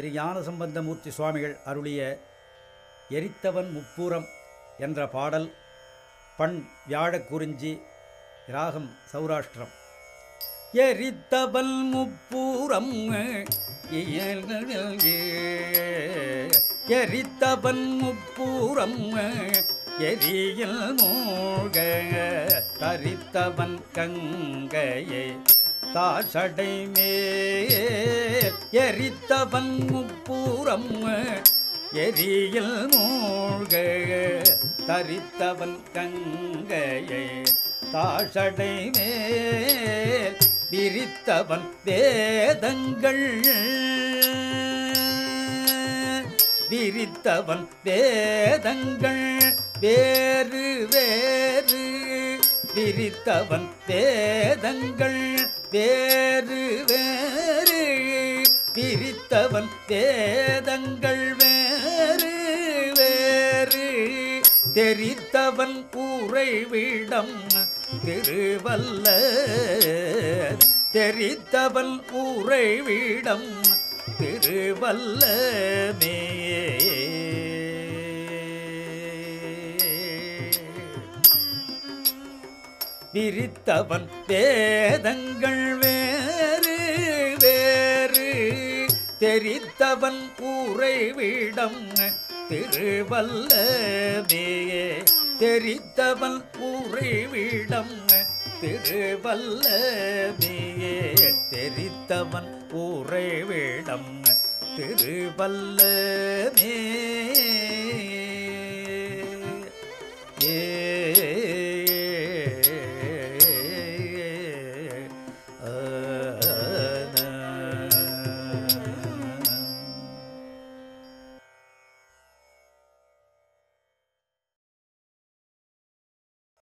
திரு ஞானசம்பந்தமூர்த்தி சுவாமிகள் அருளிய எரித்தவன் முப்பூரம் என்ற பாடல் பண் வியாழக் குறிஞ்சி ராகம் சௌராஷ்டிரம். எரித்தவன் முப்பூரம் எரித்தவன் முப்பூரம் எரியில் மூழ்க தரித்தவன் கங்கையை தாசடை மேல் எரித்தவன் முப்பூரம் எரியில் மூழ்க தரித்தவன் கங்கையை தாசடை மேல் விரித்தவன் வேதங்கள் விரித்தவன் வேதங்கள் வேறு வேறு விரித்தவன் வேதங்கள் வேறு வேறு பிரித்தவன் வேதங்கள் வேறு வேறு தெரித்தவன் உறைவிடம் திருவல்ல தெரித்தவன் உறைவிடம் திருவல்லமே விரித்தவன் வேதங்கள் வேறு வேறு. தெரித்தவன் உறைவிடம் திருவல்லமே தெரித்தவன் உறைவிடம் திருவல்லமே தெரித்தவன் உறைவிடம் திருவல்லமே ஏ